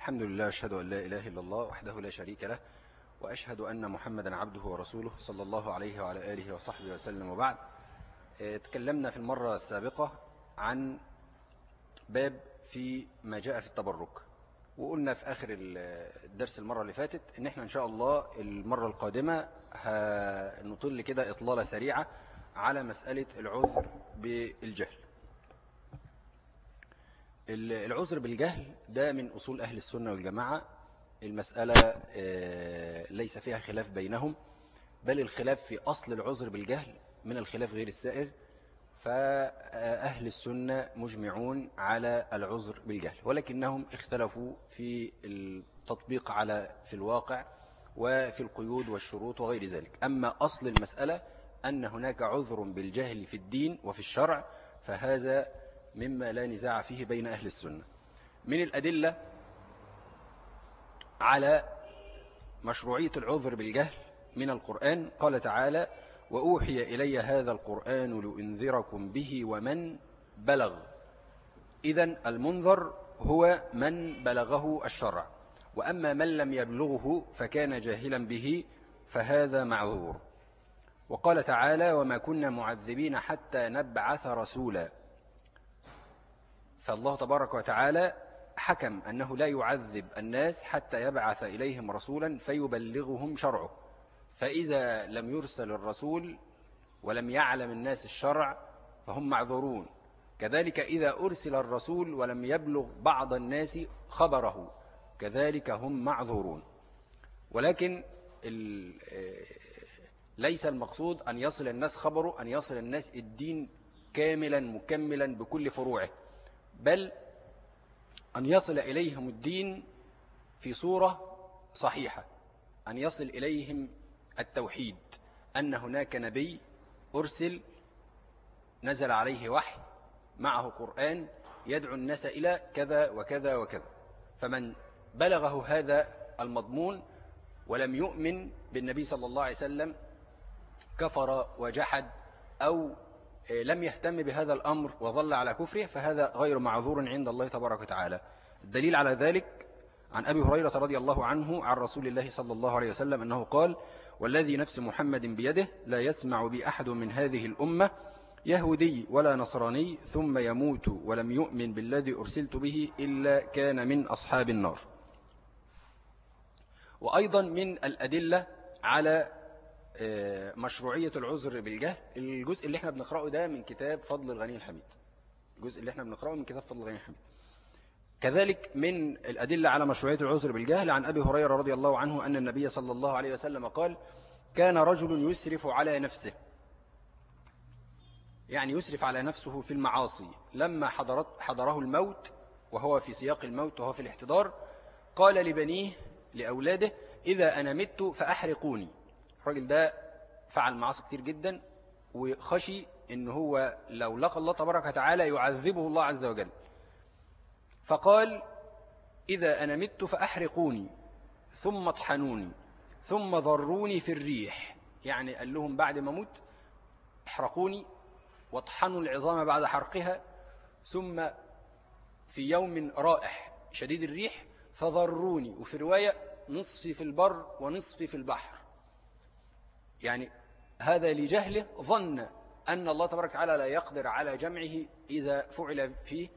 الحمد لله أشهد أن لا إله إلا الله وحده لا شريك له وأشهد أن محمدا عبده ورسوله صلى الله عليه وعلى آله وصحبه وسلم وبعد. آه، تكلمنا في المرة السابقة عن باب في ما جاء في التبرك وقلنا في آخر الدرس المرة اللي فاتت إن إحنا إن شاء الله المرة القادمة هنطل كده إطلالة سريعة على مسألة العذر بالجهل. العذر بالجهل ده من أصول أهل السنة والجماعة. المسألة آه، ليس فيها خلاف بينهم بل الخلاف في أصل العذر بالجهل من الخلاف غير السائر. فأهل السنة مجمعون على العذر بالجهل ولكنهم اختلفوا في التطبيق على في الواقع وفي القيود والشروط وغير ذلك. أما أصل المسألة أن هناك عذر بالجهل في الدين وفي الشرع فهذا مما لا نزاع فيه بين أهل السنة. من الأدلة على مشروعية العذر بالجهل من القرآن قال تعالى وأوحي إلي هذا القرآن لأنذركم به ومن بلغ. إذا المنذر هو من بلغه الشرع. وأما من لم يبلغه فكان جاهلا به فهذا معذور. وقال تعالى وما كنا معذبين حتى نبعث رسولا. فالله تبارك وتعالى حكم أنه لا يعذب الناس حتى يبعث إليهم رسولا فيبلغهم شرعه. فإذا لم يرسل الرسول ولم يعلم الناس الشرع فهم معذورون. كذلك إذا أرسل الرسول ولم يبلغ بعض الناس خبره كذلك هم معذورون. ولكن ليس المقصود أن يصل الناس خبره أن يصل الناس الدين كاملا مكملا بكل فروعه. بل أن يصل إليهم الدين في صورة صحيحة أن يصل إليهم التوحيد أن هناك نبي أرسل نزل عليه وحي معه قرآن يدعو الناس إلى كذا وكذا وكذا. فمن بلغه هذا المضمون ولم يؤمن بالنبي صلى الله عليه وسلم كفر وجحد أو لم يهتم بهذا الأمر وظل على كفره فهذا غير معذور عند الله تبارك وتعالى. الدليل على ذلك عن أبي هريرة رضي الله عنه عن رسول الله صلى الله عليه وسلم أنه قال والذي نفس محمد بيده لا يسمع بأحد من هذه الأمة يهودي ولا نصراني ثم يموت ولم يؤمن بالذي أرسلت به إلا كان من أصحاب النار. وأيضا من الأدلة على آه، مشروعية العذر بالجهل. الجزء اللي إحنا بنقرأه ده من كتاب فضل الغني الحميد. الجزء اللي إحنا بنقرأه من كتاب فضل الغني الحميد. كذلك من الأدلة على مشروعية العذر بالجهل عن أبي هريرة رضي الله عنه أن النبي صلى الله عليه وسلم قال كان رجل يسرف على نفسه. يعني يسرف على نفسه في المعاصي. لما حضرت حضره الموت وهو في سياق الموت وهو في الاحتضار قال لبنيه لأولاده إذا أنا مت فأحرقوني. الراجل ده فعل معاصي كتير جدا وخشي إن هو لو لقى الله تبارك وتعالى يعذبه الله عز وجل. فقال إذا أنا مت فأحرقوني ثم اطحنوني ثم ضروني في الريح. يعني قال لهم بعد ما مت احرقوني واطحنوا العظام بعد حرقها ثم في يوم رائح شديد الريح فضروني. وفي رواية نصفي في البر ونصفي في البحر. يعني هذا لجهله ظن أن الله تبارك وتعالى لا يقدر على جمعه إذا فعل فيه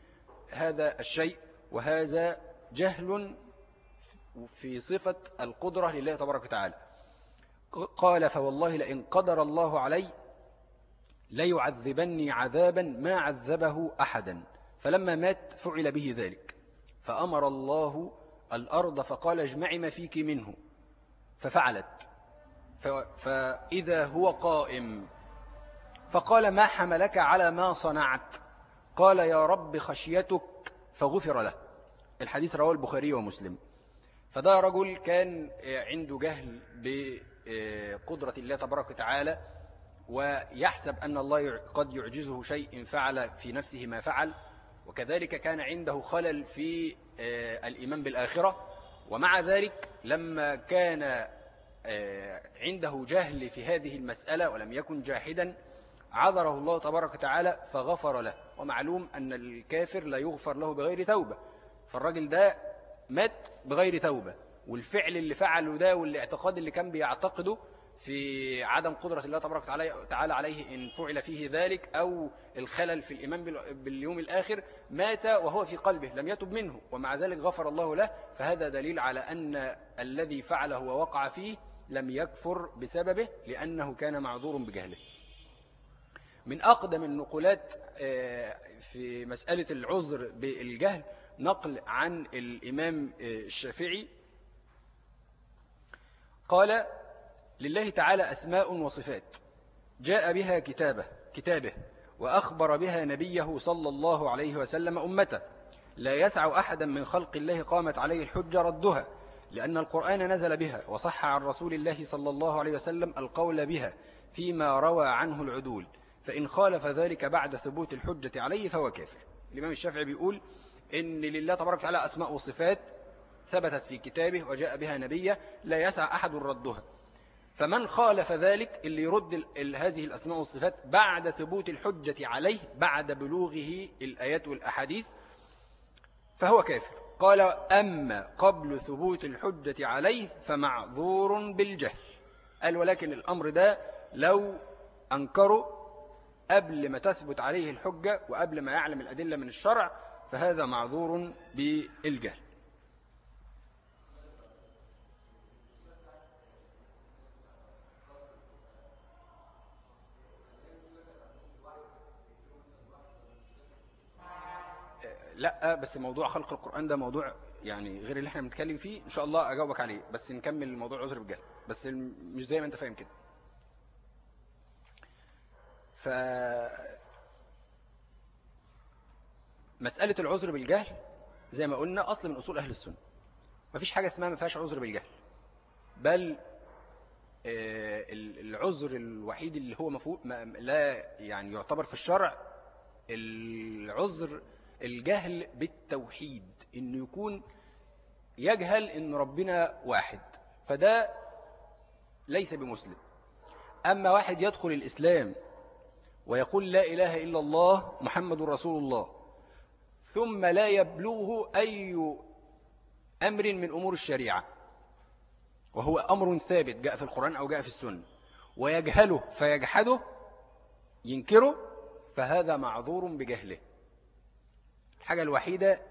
هذا الشيء وهذا جهل في صفة القدرة لله تبارك وتعالى. قال فوالله لئن قدر الله علي ليعذبني عذابا ما عذبه أحدا فلما مات فعل به ذلك فأمر الله الأرض فقال اجمعي ما فيك منه. ففعلت. فإذا هو قائم فقال ما حملك على ما صنعت؟ قال يا رب خشيتك فغفر له. الحديث رواه البخاري ومسلم. فده رجل كان عنده جهل بقدرة الله تبارك وتعالى ويحسب أن الله قد يعجزه شيء فعل في نفسه ما فعل. وكذلك كان عنده خلل في آه، الإيمان بالآخرة. ومع ذلك لما كان عنده جهل في هذه المسألة ولم يكن جاحدا عذره الله تبارك وتعالى فغفر له. ومعلوم أن الكافر لا يغفر له بغير توبة. فالراجل ده مات بغير توبة. والفعل اللي فعله ده والاعتقاد اللي كان بيعتقده في عدم قدرة الله تبارك وتعالى عليه إن فعل فيه ذلك أو الخلل في الإيمان باليوم الآخر مات وهو في قلبه لم يتب منه. ومع ذلك غفر الله له. فهذا دليل على أن الذي فعله ووقع فيه لم يكفر بسببه لأنه كان معذور بجهله. من أقدم النقولات آه، في مسألة العذر بالجهل نقل عن الإمام آه، الشافعي. قال لله تعالى أسماء وصفات. جاء بها كتابه كتابه وأخبر بها نبيه صلى الله عليه وسلم أمته. لا يسع أحدا من خلق الله قامت عليه الحجة ردها. لأن القرآن نزل بها وصح عن رسول الله صلى الله عليه وسلم القول بها فيما روى عنه العدول. فإن خالف ذلك بعد ثبوت الحجة عليه فهو كافر. الإمام الشافعي بيقول إن لله تبارك وتعالى أسماء وصفات ثبتت في كتابه وجاء بها نبيه لا يسع أحد ردها. فمن خالف ذلك اللي يرد هذه الأسماء والصفات بعد ثبوت الحجة عليه بعد بلوغه الآيات والأحاديث فهو كافر. قال أما قبل ثبوت الحجة عليه فمعذور بالجهل. قال ولكن الأمر ده لو أنكروا قبل ما تثبت عليه الحجة وقبل ما يعلم الأدلة من الشرع فهذا معذور بالجهل. لا بس موضوع خلق القرآن ده موضوع يعني غير اللي إحنا بنتكلم فيه إن شاء الله أجاوبك عليه. بس نكمل الموضوع عذر بالجهل. بس مش زي ما أنت فاهم كده. ف مسألة العذر بالجهل زي ما قلنا أصل من أصول أهل السنة. مفيش حاجة اسمها ما فيهاش عذر بالجهل. بل آه، العذر الوحيد اللي هو مفهوم لا يعني يعتبر في الشرع العذر الجهل بالتوحيد إنه يكون يجهل إن ربنا واحد فده ليس بمسلم. أما واحد يدخل الإسلام ويقول لا إله إلا الله محمد رسول الله ثم لا يبلغه أي أمر من أمور الشريعة وهو أمر ثابت جاء في القرآن أو جاء في السنة ويجهله فيجحده ينكره فهذا معذور بجهله. الحاجة الوحيدة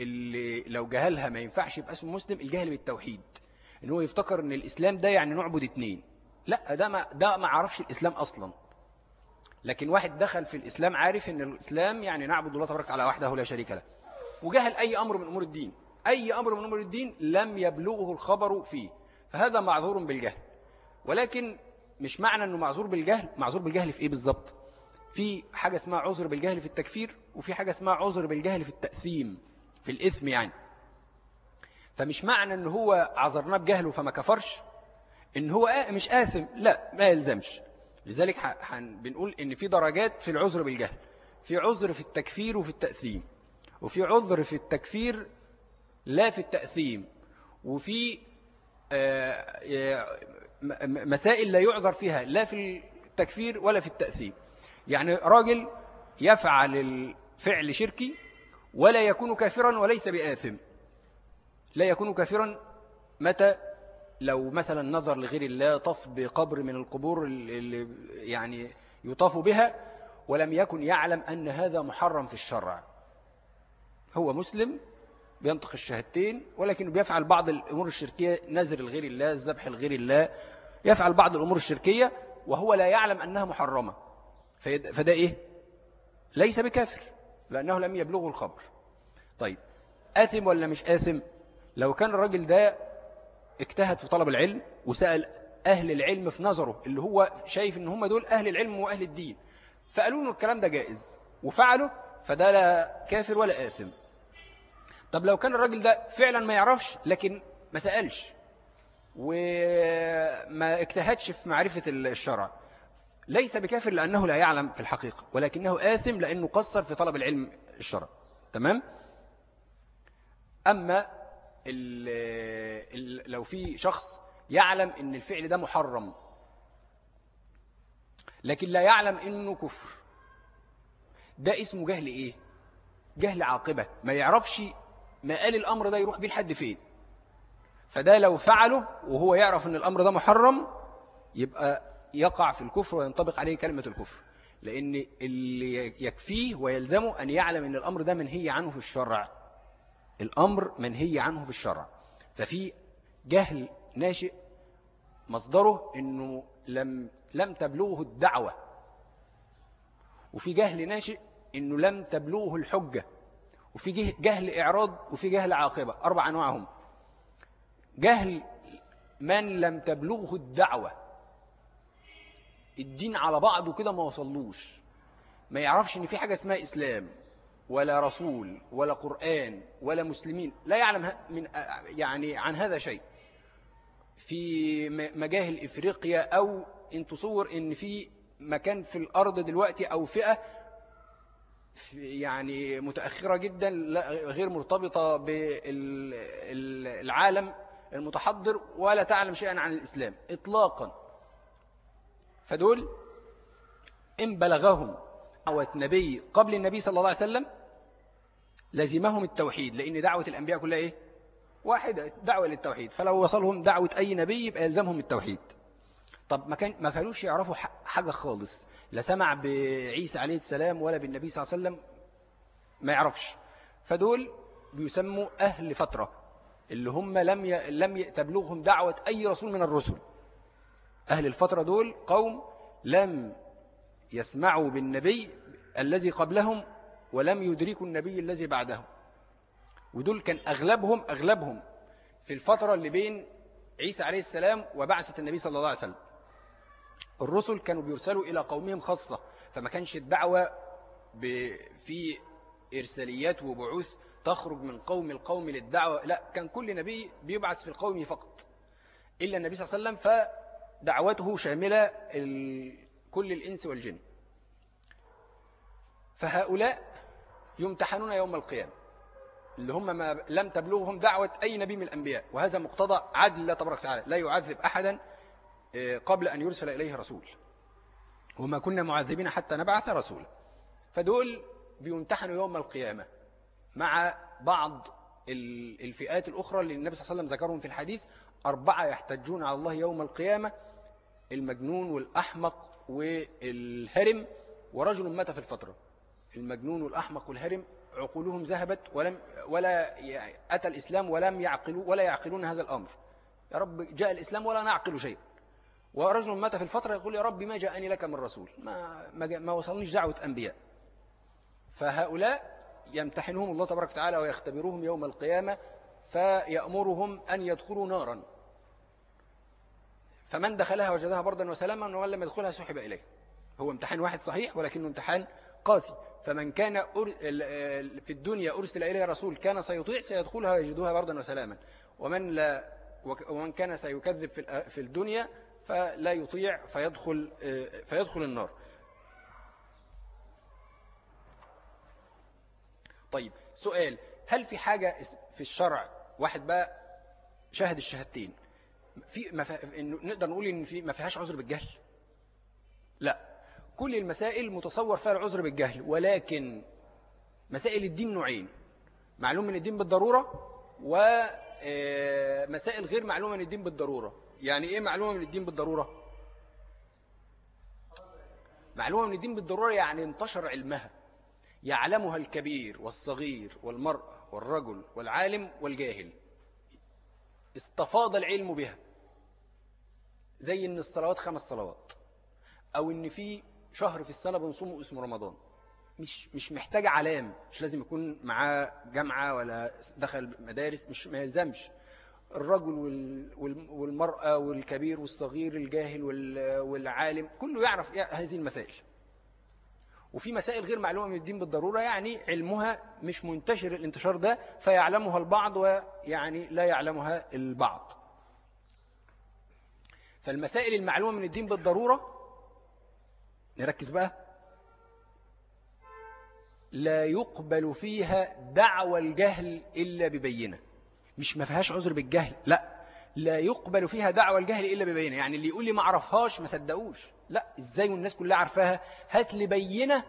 اللي لو جهلها ما ينفعش يبقى اسمه مسلم الجهل بالتوحيد. إن هو يفتكر إن الإسلام ده يعني نعبد اتنين. لا ده ما ده ما عرفش الإسلام أصلا. لكن واحد دخل في الإسلام عارف إن الإسلام يعني نعبد الله تبارك على وحده لا شريك له. وجهل أي أمر من أمور الدين. أي أمر من أمور الدين لم يبلغه الخبر فيه. فهذا معذور بالجهل. ولكن مش معنى إنه معذور بالجهل. معذور بالجهل في إيه بالظبط؟ في حاجة اسمها عذر بالجهل في التكفير وفي حاجة اسمها عذر بالجهل في التأثيم في الإثم يعني. فمش معنى إن هو عذرناه بجهله فما كفرش إن هو مش آثم لا ما يلزمش. لذلك بنقول إن في درجات في العذر بالجهل في عذر في التكفير وفي التأثيم وفي عذر في التكفير لا في التأثيم وفي آه، مسائل لا يعذر فيها لا في التكفير ولا في التأثيم. يعني راجل يفعل الفعل شركي ولا يكون كافرا وليس بآثم. لا يكون كافرا متى؟ لو مثلا نظر لغير الله طف بقبر من القبور اللي يعني يطاف بها ولم يكن يعلم أن هذا محرم في الشرع. هو مسلم بينطق الشهادتين ولكن بيفعل بعض الأمور الشركية نذر الغير الله الذبح الغير الله يفعل بعض الأمور الشركية وهو لا يعلم أنها محرمة. فده إيه؟ ليس بكافر لأنه لم يبلغه الخبر. طيب آثم ولا مش آثم؟ لو كان الراجل ده اجتهد في طلب العلم وسأل أهل العلم في نظره اللي هو شايف إن هم دول أهل العلم وأهل الدين فقالوا له الكلام ده جائز وفعله فده لا كافر ولا آثم. طب لو كان الراجل ده فعلا ما يعرفش لكن ما سألش وما اجتهدش في معرفة الشرع ليس بكافر لأنه لا يعلم في الحقيقة ولكنه آثم لأنه قصر في طلب العلم الشرع. تمام؟ أما ال ال لو في شخص يعلم أن الفعل ده محرم لكن لا يعلم أنه كفر ده اسمه جهل إيه؟ جهل عاقبة. ما يعرفش ما قال الأمر ده يروح بيه لحد فين. فده لو فعله وهو يعرف أن الأمر ده محرم يبقى يقع في الكفر وينطبق عليه كلمة الكفر. لأن اللي يكفيه ويلزمه أن يعلم أن الأمر ده منهي عنه في الشرع. الأمر منهي عنه في الشرع. ففي جهل ناشئ مصدره أنه لم, لم تبلغه الدعوة. وفي جهل ناشئ أنه لم تبلغه الحجة. وفي جهل إعراض وفي جهل عاقبة. أربع أنواعهم. جهل من لم تبلغه الدعوة. الدين على بعضه كده ما وصلوش. ما يعرفش إن في حاجة اسمها إسلام ولا رسول ولا قرآن ولا مسلمين. لا يعلم من يعني عن هذا شيء. في مجاهل إفريقيا أو إن تصور إن في مكان في الأرض دلوقتي أو فئة يعني متأخرة جدا غير مرتبطة بالعالم المتحضر ولا تعلم شيئا عن الإسلام إطلاقا. فدول إن بلغهم دعوة نبي قبل النبي صلى الله عليه وسلم لزمهم التوحيد لأن دعوة الأنبياء كلها إيه؟ واحدة دعوة للتوحيد. فلو وصلهم دعوة أي نبي يبقى يلزمهم التوحيد. طب ما, كان ما كانوش يعرفوا حاجة خالص لا سمع بعيسى عليه السلام ولا بالنبي صلى الله عليه وسلم ما يعرفش. فدول بيسموا أهل فترة اللي هم لم ي... لم تبلغهم دعوة أي رسول من الرسل. أهل الفترة دول قوم لم يسمعوا بالنبي الذي قبلهم ولم يدركوا النبي الذي بعدهم. ودول كان أغلبهم أغلبهم في الفترة اللي بين عيسى عليه السلام وبعثة النبي صلى الله عليه وسلم. الرسل كانوا بيرسلوا إلى قومهم خاصة فما كانش الدعوة في إرساليات وبعوث تخرج من قوم القوم للدعوة لا كان كل نبي بيبعث في القوم فقط إلا النبي صلى الله عليه وسلم فدعوته شاملة كل الإنس والجن. فهؤلاء يمتحنون يوم القيامة. اللي هم ما لم تبلغهم دعوة أي نبي من الأنبياء. وهذا مقتضى عدل الله تبارك وتعالى. لا يعذب أحدا آه، قبل أن يرسل إليه رسول. وما كنا معذبين حتى نبعث رسولا. فدول بيمتحنوا يوم القيامة مع بعض الفئات الأخرى اللي النبي صلى الله عليه وسلم ذكرهم في الحديث. أربعة يحتجون على الله يوم القيامة المجنون والأحمق والهرم. ورجل مات في الفترة. المجنون والأحمق والهرم عقولهم ذهبت ولم ولا أتى الإسلام ولم يعقلوا ولا يعقلون هذا الأمر. يا رب جاء الإسلام ولا نعقل شيء ورجل مات في الفترة يقول يا رب ما جاءني لك من رسول؟ ما, ما, ما وصلنيش دعوة أنبياء. فهؤلاء يمتحنهم الله تبارك وتعالى ويختبرهم يوم القيامة فيأمرهم أن يدخلوا نارا. فمن دخلها وجدها بردا وسلاما ومن لم يدخلها سحب إليه. هو امتحان واحد صحيح ولكنه امتحان قاسي. فمن كان في الدنيا أرسل إليه رسول كان سيطيع سيدخلها ويجدها بردا وسلاما. ومن, لا ومن كان سيكذب في الدنيا فلا يطيع فيدخل, فيدخل النار. طيب سؤال هل في حاجة في الشرع؟ واحد بقى شاهد الشهادتين. في مف... نقدر نقول إن في ما فيهاش عذر بالجهل. لا. كل المسائل متصور فيها العذر بالجهل ولكن مسائل الدين نوعين. معلوم من الدين بالضرورة ومسائل آه، غير معلومة من الدين بالضرورة. يعني إيه معلومة من الدين بالضرورة؟ معلومة من الدين بالضرورة يعني انتشر علمها يعلمها الكبير والصغير والمرأة والرجل والعالم والجاهل. استفاض العلم بها. زي إن الصلوات خمس صلوات. أو إن في شهر في السنة بنصومه اسمه رمضان. مش مش محتاج علام. مش لازم يكون معاه جامعة ولا دخل مدارس. مش ما يلزمش. الرجل والمرأة والكبير والصغير الجاهل والعالم كله يعرف هذه المسائل. وفي مسائل غير معلومة من الدين بالضرورة يعني علمها مش منتشر الانتشار ده فيعلمها البعض ويعني لا يعلمها البعض. فالمسائل المعلومة من الدين بالضرورة نركز بقى لا يقبل فيها دعوى الجهل إلا ببينة. مش ما فيهاش عذر بالجهل لا. لا يقبل فيها دعوى الجهل إلا ببينة. يعني اللي يقول لي ما عرفهاش ما صدقوش. لا إزاي والناس كلها عارفاها؟ هات لي بينة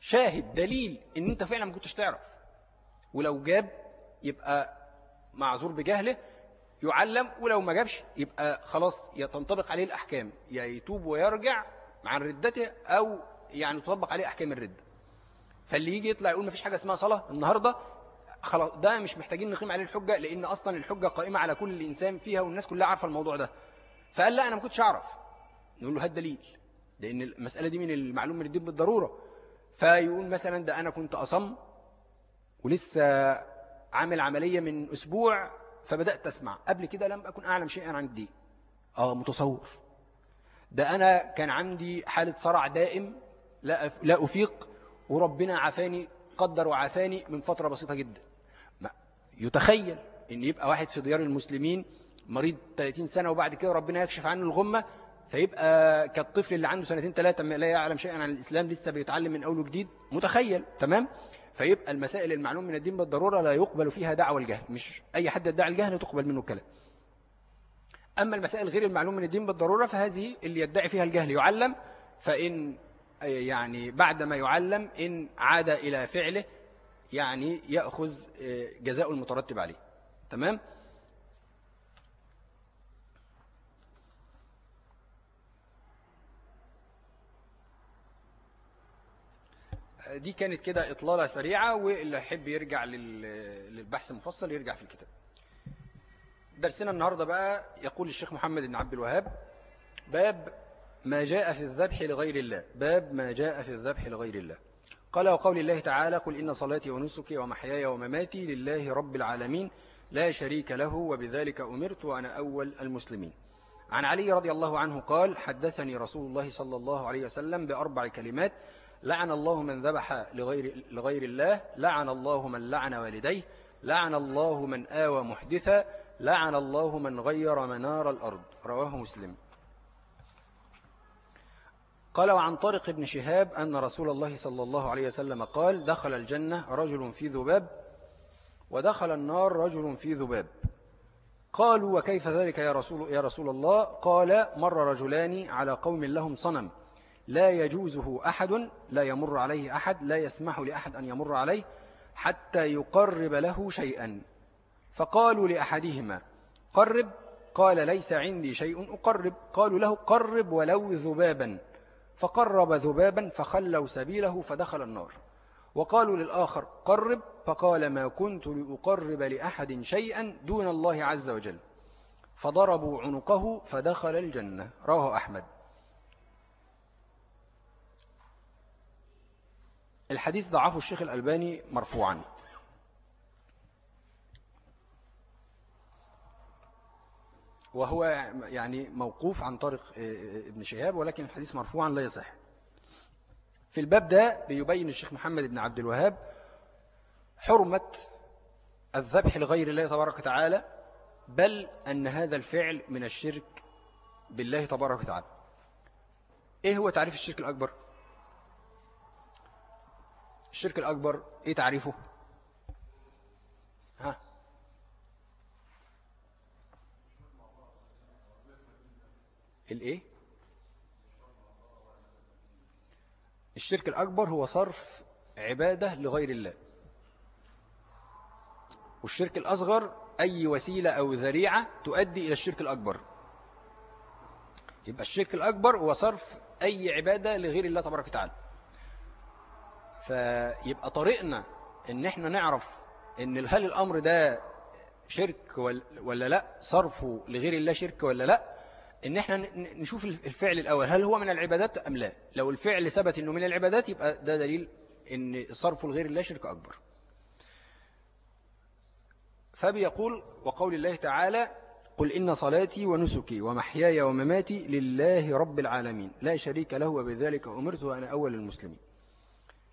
شاهد دليل إن أنت فعلا ما كنتش تعرف. ولو جاب يبقى معذور بجهله يعلم ولو ما جابش يبقى خلاص تنطبق عليه الأحكام. يا يتوب ويرجع عن ردته أو يعني تطبق عليه أحكام الردة فاللي يجي يطلع يقول ما فيش حاجة اسمها صلاة النهاردة خلاص ده مش محتاجين نقيم عليه الحجة لأن أصلا الحجة قائمة على كل الإنسان فيها والناس كلها عارفة الموضوع ده. فقال لا أنا ما كنتش أعرف. نقول له هات دليل لأن المسألة دي من المعلوم من الدين بالضرورة. فيقول مثلا ده أنا كنت أصم ولسه عامل عملية من أسبوع فبدأت أسمع. قبل كده لم أكن أعلم شيئا عن الدين. آه متصور. ده أنا كان عندي حالة صرع دائم لا أفيق وربنا عافاني قدر وعافاني من فترة بسيطة جدا. يتخيل إن يبقى واحد في ديار المسلمين مريض 30 سنة وبعد كده ربنا يكشف عنه الغمة فيبقى كالطفل اللي عنده سنتين ثلاثة لا يعلم شيئا عن الإسلام لسه بيتعلم من أول وجديد. متخيل؟ تمام؟ فيبقى المسائل المعلوم من الدين بالضرورة لا يقبل فيها دعوة الجهل. مش أي حد يدعي الجهل تقبل منه الكلام. أما المسائل غير المعلوم من الدين بالضرورة فهذه اللي يدعي فيها الجهل يعلم فإن يعني بعد ما يعلم إن عاد إلى فعله يعني يأخذ جزاء المترتب عليه. تمام؟ دي كانت كده إطلالة سريعة واللي يحب يرجع للبحث المفصل يرجع في الكتاب. درسنا النهاردة بقى يقول الشيخ محمد بن عبد الوهاب باب ما جاء في الذبح لغير الله. باب ما جاء في الذبح لغير الله. قال وقول الله تعالى قل إن صلاتي ونسكي ومحياي ومماتي لله رب العالمين لا شريك له وبذلك أمرت وأنا أول المسلمين. عن علي رضي الله عنه قال حدثني رسول الله صلى الله عليه وسلم بأربع كلمات لعن الله من ذبح لغير, لغير الله لعن الله من لعن والديه لعن الله من آوى محدثا لعن الله من غير منار الأرض. رواه مسلم. قال وعن طارق بن شهاب أن رسول الله صلى الله عليه وسلم قال دخل الجنة رجل في ذباب ودخل النار رجل في ذباب. قالوا وكيف ذلك يا رسول, يا رسول الله؟ قال مر رجلان على قوم لهم صنم لا يجوزه أحد لا يمر عليه أحد لا يسمح لأحد أن يمر عليه حتى يقرب له شيئا. فقالوا لأحدهما قرب. قال ليس عندي شيء أقرب. قالوا له قرب ولو ذبابا. فقرب ذبابا فخلوا سبيله فدخل النار. وقالوا للآخر قرب فقال ما كنت لأقرب لأحد شيئا دون الله عز وجل. فضربوا عنقه فدخل الجنة. رواه أحمد. الحديث ضعفه الشيخ الألباني مرفوعا. وهو يعني موقوف عن طارق آه، آه، ابن شهاب ولكن الحديث مرفوعا لا يصح. في الباب ده بيبين الشيخ محمد بن عبد الوهاب حرمة الذبح لغير الله تبارك وتعالى بل أن هذا الفعل من الشرك بالله تبارك وتعالى. إيه هو تعريف الشرك الأكبر؟ الشرك الأكبر إيه تعريفه؟ الإيه؟ الشرك الأكبر هو صرف عبادة لغير الله. والشرك الأصغر أي وسيلة أو ذريعة تؤدي إلى الشرك الأكبر. يبقى الشرك الأكبر هو صرف أي عبادة لغير الله تبارك وتعالى. فيبقى طريقنا إن إحنا نعرف إن هل الأمر ده شرك ولا لأ؟ صرفه لغير الله شرك ولا لأ؟ إن إحنا نشوف الفعل الأول هل هو من العبادات أم لا؟ لو الفعل ثبت إنه من العبادات يبقى ده دليل إن صرفه لغير الله شرك أكبر. فبيقول وقول الله تعالى قل إن صلاتي ونسكي ومحياي ومماتي لله رب العالمين لا شريك له وبذلك أمرت وأنا أول المسلمين.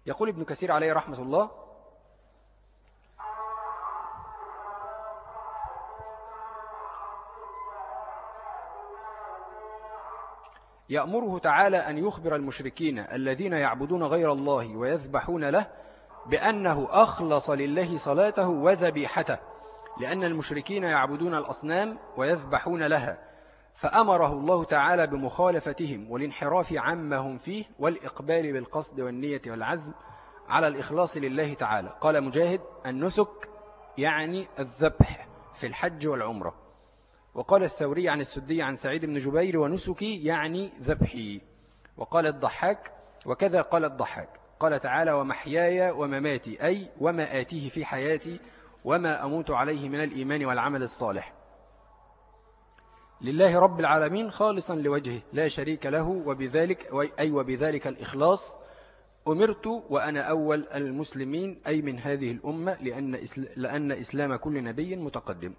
يقول ابن كثير عليه رحمة الله يأمره تعالى أن يخبر المشركين الذين يعبدون غير الله ويذبحون له بأنه أخلص لله صلاته وذبيحته لأن المشركين يعبدون الأصنام ويذبحون لها. فأمره الله تعالى بمخالفتهم والانحراف عما هم فيه والإقبال بالقصد والنية والعزم على الإخلاص لله تعالى. قال مجاهد النسك يعني الذبح في الحج والعمرة. وقال الثوري عن السدي عن سعيد بن جبير ونسكي يعني ذبحي. وقال الضحاك وكذا قال الضحاك. قال تعالى ومحياي ومماتي أي وما آتيه في حياتي وما أموت عليه من الإيمان والعمل الصالح. لله رب العالمين خالصا لوجهه لا شريك له وبذلك أي وبذلك الإخلاص أمرت وأنا أول المسلمين أي من هذه الأمة لأن, لأن إسلام كل نبي متقدم.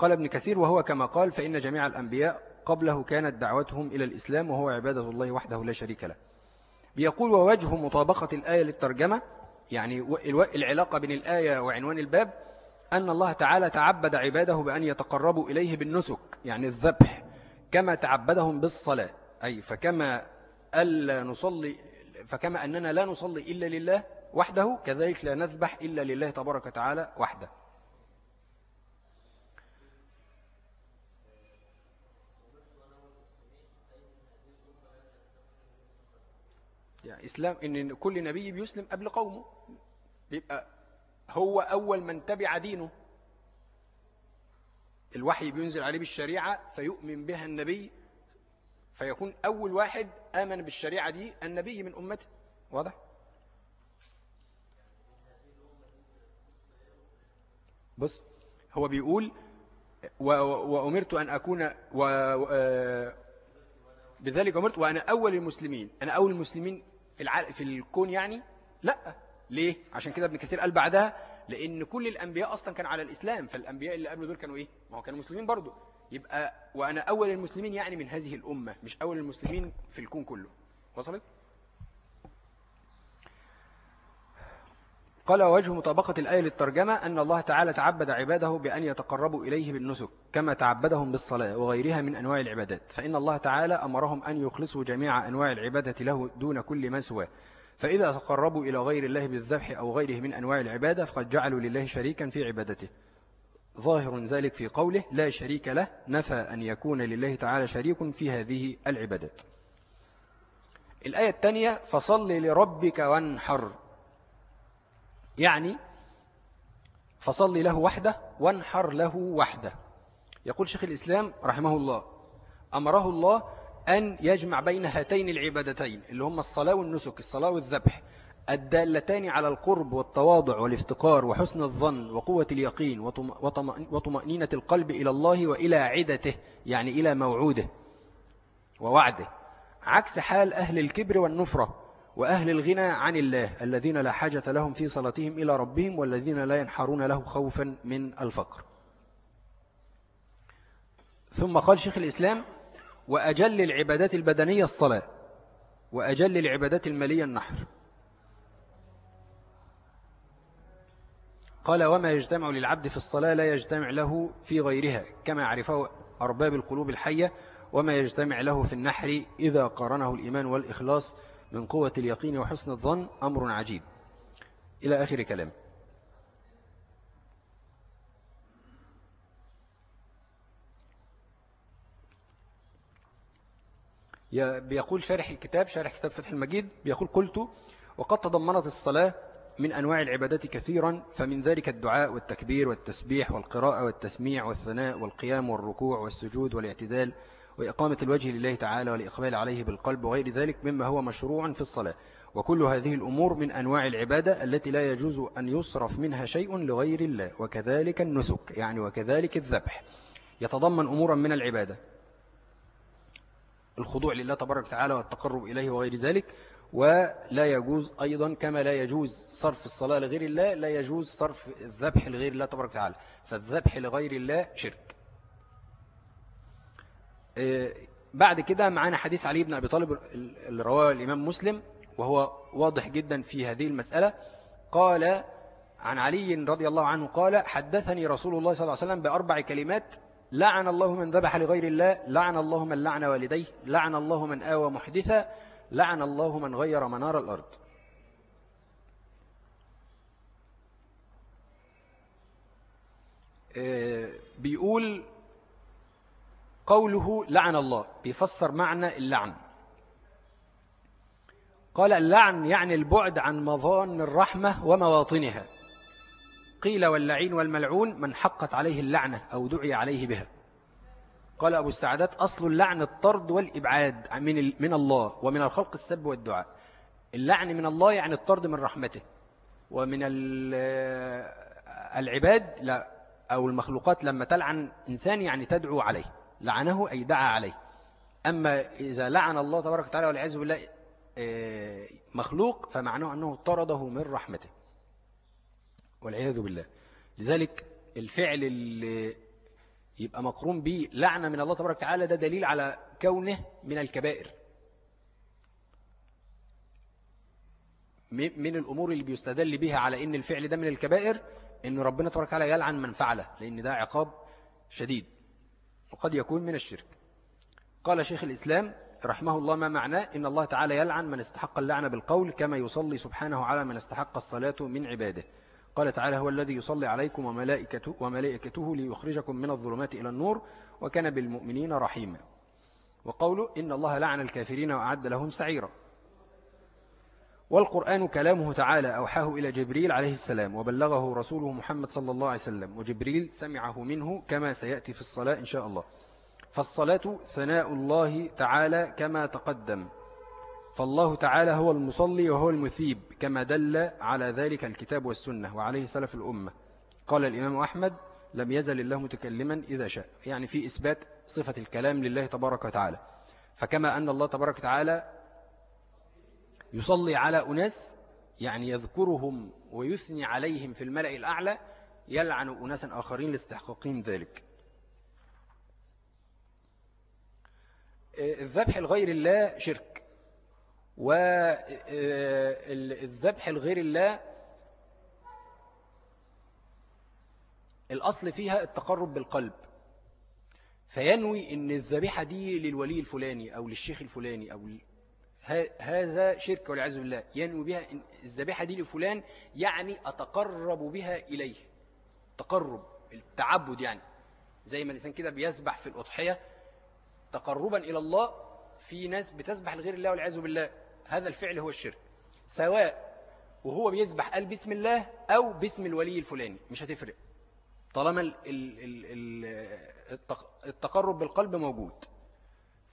قال ابن كثير وهو كما قال فإن جميع الأنبياء قبله كانت دعوتهم إلى الإسلام وهو عبادة الله وحده لا شريك له. بيقول ووجه مطابقة الآية للترجمة يعني العلاقة بين الآية وعنوان الباب أن الله تعالى تعبد عباده بأن يتقربوا إليه بالنسك يعني الذبح كما تعبدهم بالصلاة. أي فكما ألا نصلي فكما أننا لا نصلي إلا لله وحده كذلك لا نذبح إلا لله تبارك وتعالى وحده. يعني إسلام إن كل نبي بيسلم قبل قومه. بيبقى هو أول من تبع دينه. الوحي بينزل عليه بالشريعة فيؤمن بها النبي. فيكون أول واحد آمن بالشريعة دي النبي من أمته. واضح؟ بص هو بيقول وأمرت أن أكون و... بذلك أمرت وأنا أول المسلمين. أنا أول المسلمين في, الع... في الكون يعني؟ لا. ليه؟ عشان كده ابن كثير قال بعدها لأن كل الأنبياء أصلا كان على الإسلام فالأنبياء اللي قبله دول كانوا إيه؟ ما هو كانوا مسلمين برضو يبقى وأنا أول المسلمين يعني من هذه الأمة مش أول المسلمين في الكون كله. وصلت؟ قال وجه مطابقة الآية للترجمة أن الله تعالى تعبد عباده بأن يتقربوا إليه بالنسك كما تعبدهم بالصلاة وغيرها من أنواع العبادات. فإن الله تعالى أمرهم أن يخلصوا جميع أنواع العبادة له دون كل ما سواه. فإذا تقربوا إلى غير الله بالذبح أو غيره من أنواع العبادة فقد جعلوا لله شريكا في عبادته. ظاهر ذلك في قوله لا شريك له نفى أن يكون لله تعالى شريك في هذه العبادات. الآية الثانية فصل لربك وانحر. يعني فصل له وحده وانحر له وحده. يقول شيخ الإسلام رحمه الله أمره الله أن يجمع بين هاتين العبادتين اللي هم الصلاة والنسك الصلاة والذبح الدالتان على القرب والتواضع والافتقار وحسن الظن وقوة اليقين وطمأنينة القلب إلى الله وإلى عدته يعني إلى موعوده ووعده. عكس حال أهل الكبر والنفرة وأهل الغنى عن الله الذين لا حاجة لهم في صلاتهم إلى ربهم والذين لا ينحرون له خوفا من الفقر. ثم قال شيخ الإسلام وأجل العبادات البدنية الصلاة وأجل العبادات المالية النحر. قال وما يجتمع للعبد في الصلاة لا يجتمع له في غيرها كما يعرفه أرباب القلوب الحية. وما يجتمع له في النحر إذا قارنه الإيمان والإخلاص من قوة اليقين وحسن الظن أمر عجيب. إلى آخر كلام. بيقول شارح الكتاب شارح كتاب فتح المجيد بيقول قلت وقد تضمنت الصلاة من أنواع العبادات كثيرا فمن ذلك الدعاء والتكبير والتسبيح والقراءة والتسميع والثناء والقيام والركوع والسجود والاعتدال وإقامة الوجه لله تعالى والإقبال عليه بالقلب وغير ذلك مما هو مشروع في الصلاة. وكل هذه الأمور من أنواع العبادة التي لا يجوز أن يصرف منها شيء لغير الله وكذلك النسك يعني وكذلك الذبح. يتضمن أمورا من العبادة. الخضوع لله تبارك وتعالى والتقرب إليه وغير ذلك ولا يجوز أيضا كما لا يجوز صرف الصلاة لغير الله لا يجوز صرف الذبح لغير الله تبارك وتعالى. فالذبح لغير الله شرك. بعد كده معانا حديث علي بن أبي طالب اللي رواه الإمام مسلم وهو واضح جدا في هذه المسألة. قال عن علي رضي الله عنه قال حدثني رسول الله صلى الله عليه وسلم بأربع كلمات لعن الله من ذبح لغير الله لعن الله من لعن والديه لعن الله من آوى محدثا لعن الله من غير منار الأرض. آه، بيقول قوله لعن الله بيفسر معنى اللعن. قال اللعن يعني البعد عن مظان الرحمة ومواطنها. قيل واللعين والملعون من حقت عليه اللعنة أو دعي عليه بها. قال أبو السعدات أصل اللعن الطرد والإبعاد من من الله ومن الخلق السب والدعاء. اللعن من الله يعني الطرد من رحمته. ومن العباد لا أو المخلوقات لما تلعن إنسان يعني تدعو عليه. لعنه أي دعا عليه. أما إذا لعن الله تبارك وتعالى والعياذ بالله آه، مخلوق فمعناه أنه طرده من رحمته. والعياذ بالله. لذلك الفعل اللي يبقى مقرون به لعنة من الله تبارك وتعالى ده دليل على كونه من الكبائر. من الأمور اللي بيستدل بها على إن الفعل ده من الكبائر إن ربنا تبارك وتعالى يلعن من فعله لأن ده عقاب شديد. وقد يكون من الشرك. قال شيخ الإسلام رحمه الله ما معناه؟ إن الله تعالى يلعن من استحق اللعنة بالقول كما يصلي سبحانه على من استحق الصلاة من عباده. قال تعالى هو الذي يصلي عليكم وملائكته, وملائكته ليخرجكم من الظلمات إلى النور وكان بالمؤمنين رحيما. وقوله إن الله لعن الكافرين وأعد لهم سعيرا. والقرآن كلامه تعالى أوحاه إلى جبريل عليه السلام وبلغه رسوله محمد صلى الله عليه وسلم وجبريل سمعه منه كما سيأتي في الصلاة إن شاء الله. فالصلاة ثناء الله تعالى كما تقدم. فالله تعالى هو المصلي وهو المثيب كما دل على ذلك الكتاب والسنة وعليه سلف الأمة. قال الإمام أحمد لم يزل الله متكلما إذا شاء. يعني في إثبات صفة الكلام لله تبارك وتعالى. فكما أن الله تبارك وتعالى يصلي على أناس يعني يذكرهم ويثني عليهم في الملأ الأعلى يلعن أناسا آخرين لاستحقاقهم ذلك. الذبح لغير الله شرك. والذبح لغير الله الأصل فيها التقرب بالقلب. فينوي أن الذبيحة دي للولي الفلاني أو للشيخ الفلاني أو هذا شرك والعياذ بالله. ينوي بها الذبيحة دي لفلان يعني أتقرب بها إليه. تقرب التعبد يعني. زي ما الإنسان كده بيسبح في الأضحية تقربا إلى الله في ناس بتسبح لغير الله والعياذ بالله. هذا الفعل هو الشرك. سواء وهو بيسبح قال بسم الله أو باسم الولي الفلاني مش هتفرق. طالما التقرب بالقلب موجود.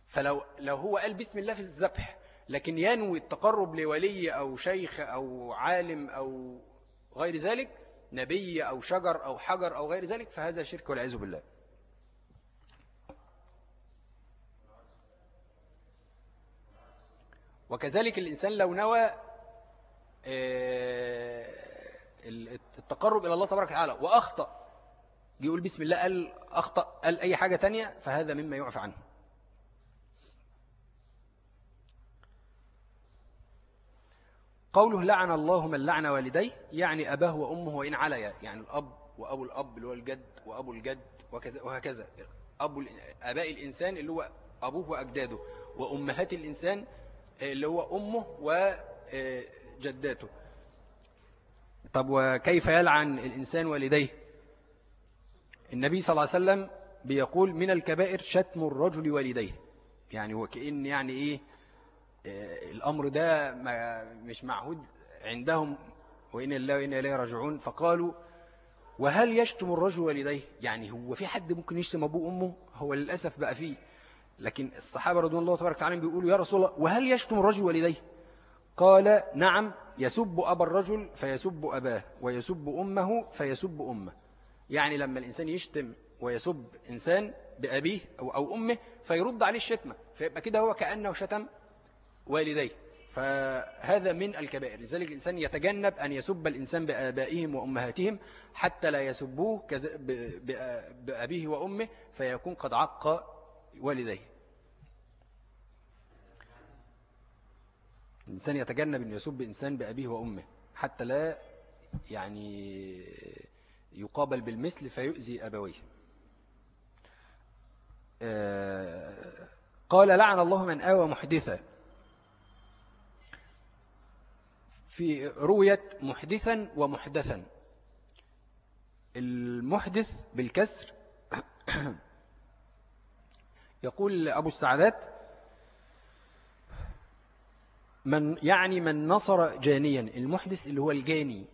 فلو لو هو قال بسم الله في الذبح لكن ينوي التقرب لولي أو شيخ أو عالم أو غير ذلك نبي أو شجر أو حجر أو غير ذلك فهذا شرك والعياذ بالله. وكذلك الإنسان لو نوى آه، التقرب إلى الله تبارك وتعالى وأخطأ يقول بسم الله قال أخطأ قال أي حاجة تانية فهذا مما يعفى عنه. قوله لعن الله من لعن والديه يعني أباه وأمه وإن عليا يعني الأب وأبو الأب اللي هو الجد وأبو الجد وكذا وهكذا. أبو أباء الإنسان اللي هو أبوه وأجداده وأمهات الإنسان اللي هو أمه وجداته. طب وكيف يلعن الإنسان والديه؟ النبي صلى الله عليه وسلم بيقول من الكبائر شتم الرجل والديه. يعني وكأن يعني إيه؟ الأمر ده مش معهود عندهم وإن الله وإن إليه راجعون. فقالوا وهل يشتم الرجل والديه؟ يعني هو في حد ممكن يشتم أبوه وأمه؟ هو للأسف بقى فيه. لكن الصحابة رضوان الله تبارك وتعالى بيقولوا يا رسول الله وهل يشتم الرجل والديه؟ قال نعم يسب أبا الرجل فيسب أباه ويسب أمه فيسب أمه. يعني لما الإنسان يشتم ويسب إنسان بأبيه أو أمه فيرد عليه الشتمة فيبقى كده هو كأنه شتم والديه. فهذا من الكبائر. لذلك الإنسان يتجنب أن يسب الإنسان بآبائهم وأمهاتهم حتى لا يسبوه بأبيه وأمه فيكون قد عق والديه. الإنسان يتجنب أن يسب إنسان بأبيه وأمه حتى لا يعني يقابل بالمثل فيؤذي أبويه. آه، قال لعن الله من آوى محدثا. في رؤية محدثا ومحدثا. المحدث بالكسر يقول أبو السعدات من يعني من نصر جانيا المحدث اللي هو الجاني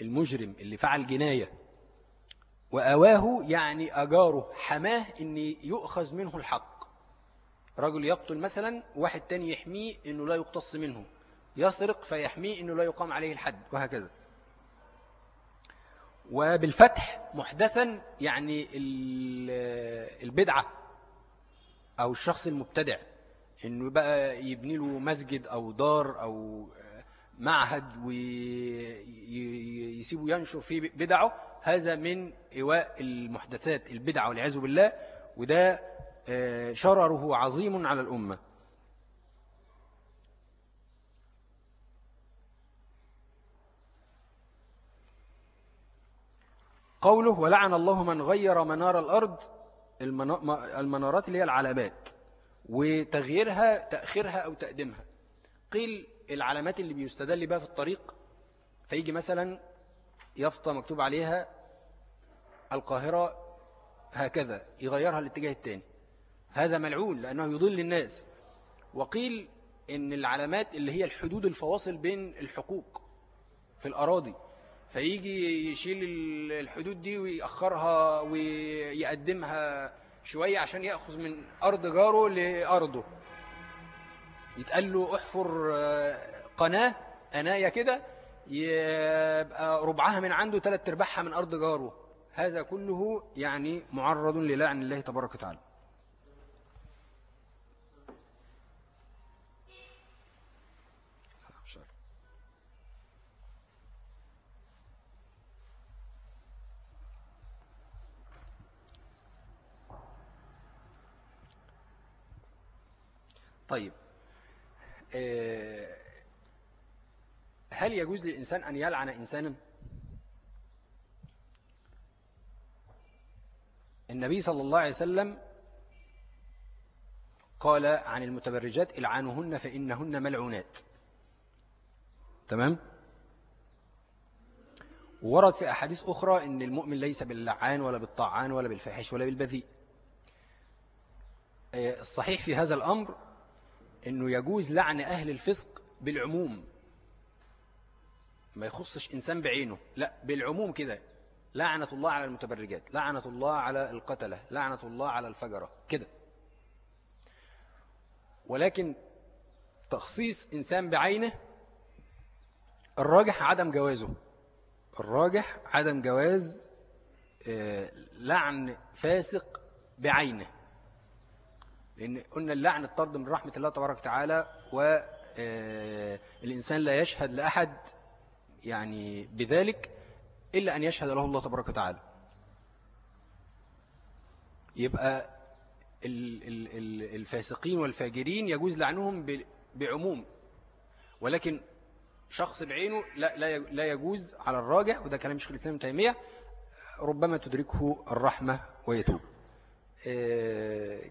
المجرم اللي فعل جناية وأواه يعني أجاره حماه أن يؤخذ منه الحق. رجل يقتل مثلا واحد تاني يحميه أنه لا يقتص منه. يسرق فيحميه أنه لا يقام عليه الحد وهكذا. وبالفتح محدثا يعني البدعة أو الشخص المبتدع أنه بقى يبني له مسجد أو دار أو معهد ويسيبه ينشر في بدعه. هذا من إيواء المحدثات البدع والعياذ بالله. وده آه، شرره عظيم على الأمة. قوله ولعن الله من غير منار الأرض المنارات اللي هي العلامات وتغييرها تأخيرها أو تقديمها. قيل العلامات اللي بيستدل بها في الطريق فيجي مثلا يفطى مكتوب عليها القاهرة هكذا يغيرها الاتجاه الثاني هذا ملعون لأنه يضل الناس. وقيل إن العلامات اللي هي الحدود الفواصل بين الحقوق في الأراضي فيجي يشيل الحدود دي ويأخرها ويقدمها شوية عشان يأخذ من أرض جاره لأرضه. يتقال له احفر آه، قناة أناية كده يبقى ربعها من عنده ثلاث أرباعها من أرض جاره. هذا كله يعني معرض للعن الله تبارك وتعالى. طيب. آه، هل يجوز للإنسان أن يلعن إنسانا؟ النبي صلى الله عليه وسلم قال عن المتبرجات العنهن فإنهن ملعونات. تمام؟ ورد في أحاديث أخرى أن المؤمن ليس باللعان ولا بالطعان ولا بالفحش ولا بالبذيء. آه، الصحيح في هذا الأمر أنه يجوز لعن أهل الفسق بالعموم. ما يخصش إنسان بعينه. لا بالعموم كده. لعنة الله على المتبرجات لعنة الله على القتلة لعنة الله على الفجرة كده. ولكن تخصيص إنسان بعينه الراجح عدم جوازه. الراجح عدم جواز آه، لعن فاسق بعينه. لأن قلنا اللعن الطرد من رحمة الله تبارك وتعالى والإنسان آه، لا يشهد لأحد يعني بذلك إلا أن يشهد له الله تبارك وتعالى. يبقى الفاسقين والفاجرين يجوز لعنهم بعموم. ولكن شخص بعينه لا, لا يجوز على الراجح وده كلام شيخ الإسلام تيمية ربما تدركه الرحمة ويتوب.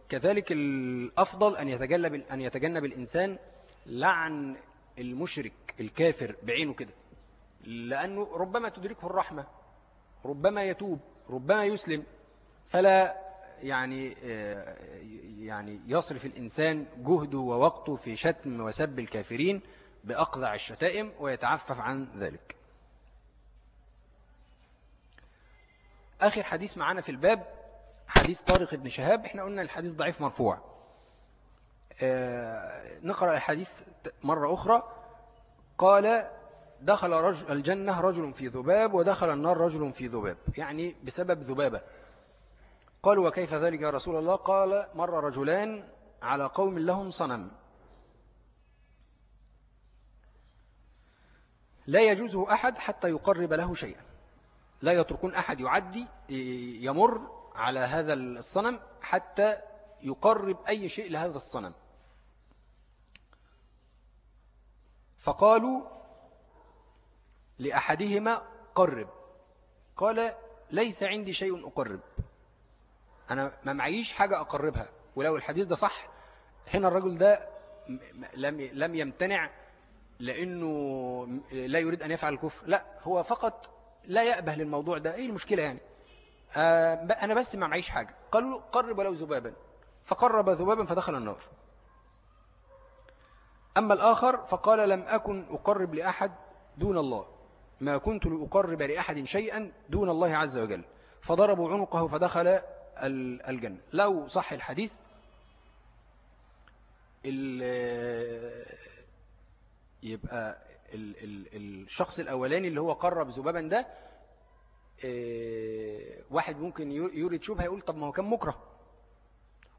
كذلك الأفضل أن يتجنب أن يتجنب الإنسان لعن المشرك الكافر بعينه كده لأنه ربما تدركه الرحمة ربما يتوب ربما يسلم فلا يعني آه، يعني يصرف الإنسان جهده ووقته في شتم وسب الكافرين بأقضع الشتائم ويتعفف عن ذلك. آخر حديث معنا في الباب حديث طارق بن شهاب إحنا قلنا الحديث ضعيف مرفوع. آه، نقرأ الحديث مرة أخرى. قال دخل رجل الجنة رجل في ذباب ودخل النار رجل في ذباب. يعني بسبب ذبابة. قالوا وكيف ذلك يا رسول الله؟ قال مر رجلان على قوم لهم صنم. لا يجوزه أحد حتى يقرب له شيئا. لا يتركون أحد يعدي يمر على هذا الصنم حتى يقرب أي شيء لهذا الصنم. فقالوا لأحدهما قرب. قال ليس عندي شيء أقرب. أنا ما معيش حاجة أقربها. ولو الحديث ده صح هنا الرجل ده لم لم يمتنع لأنه لا يريد أن يفعل الكفر. لا هو فقط لا يأبه للموضوع ده. إيه المشكلة يعني؟ أنا بس ما معيش حاجة. قالوا له قرب ولو ذبابا. فقرب ذبابا فدخل النار. أما الآخر فقال لم أكن أقرب لأحد دون الله. ما كنت لأقرب لأحد شيئا دون الله عز وجل. فضربوا عنقه فدخل الجنة. لو صح الحديث يبقى ال ال الشخص الأولاني اللي هو قرب ذبابا ده آه، واحد ممكن يورد شبهة يقول طب ما هو كان مكره.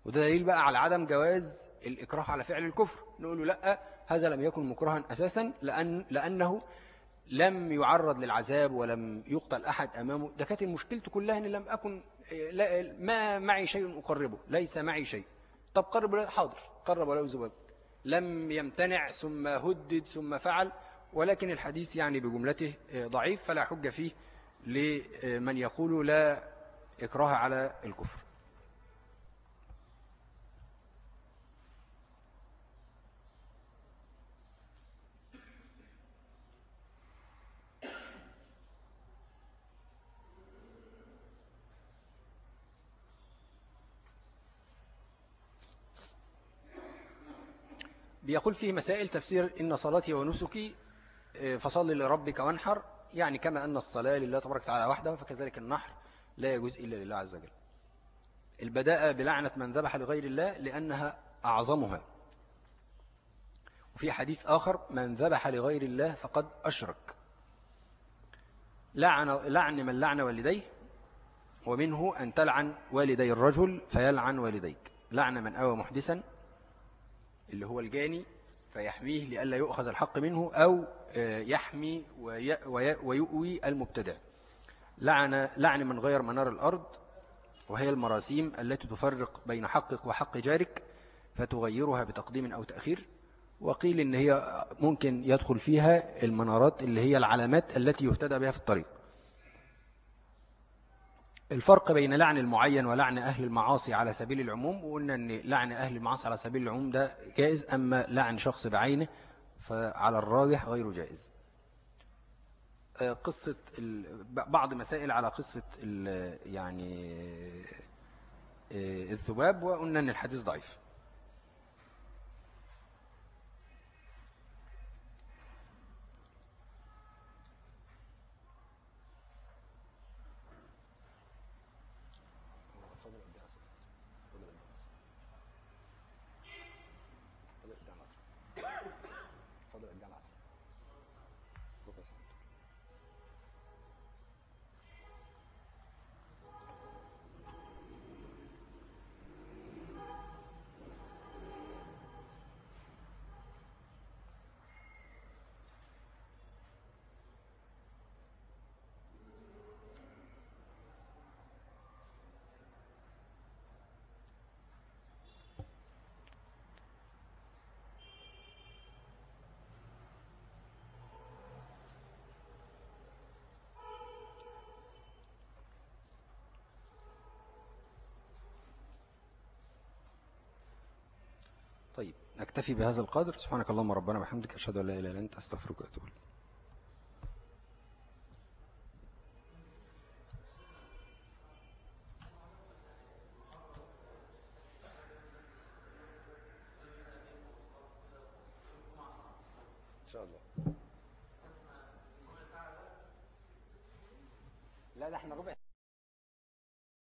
وده دليل بقى على عدم جواز الإكراه على فعل الكفر. نقول له لأ هذا لم يكن مكرها أساسا لأن لأنه لم يعرض للعذاب ولم يقتل أحد أمامه. ده كانت مشكلته كلها أن لم أكن ما معي شيء أقربه ليس معي شيء. طب قرب حاضر قرب ولو زباب لم يمتنع ثم هدد ثم فعل ولكن الحديث يعني بجملته ضعيف فلا حج فيه. لمن يقول لا إكراه على الكفر. بيقول فيه مسائل تفسير إن صلاتي ونسكي آه، فصل لربك وانحر يعني كما أن الصلاة لله تبارك وتعالى وحده فكذلك النحر لا يجوز إلا لله عز وجل. البداء بلعنة من ذبح لغير الله لأنها أعظمها. وفي حديث آخر من ذبح لغير الله فقد أشرك. لعن, لعن من لعن والديه ومنه أن تلعن والدي الرجل فيلعن والديك. لعن من أوى محدثا اللي هو الجاني فيحميه لئلا يؤخذ الحق منه أو آه، يحمي ويؤوي المبتدع. لعن, لعن من غير منار الأرض وهي المراسيم التي تفرق بين حقك وحق جارك فتغيرها بتقديم أو تأخير. وقيل إن هي ممكن يدخل فيها المنارات اللي هي العلامات التي يهتدى بها في الطريق. الفرق بين لعن المعين ولعن أهل المعاصي على سبيل العموم وقلنا أن لعن أهل المعاصي على سبيل العموم ده جائز أما لعن شخص بعينه فعلى الراجح غير جائز. آه، قصة بعض مسائل على قصة يعني آه، الذباب وقلنا أن الحديث ضعيف. for. طيب نكتفي بهذا القدر. سبحانك اللهم ربنا وبحمدك أشهد أن لا إله إلا أنت أستغفرك وأتوب إليك.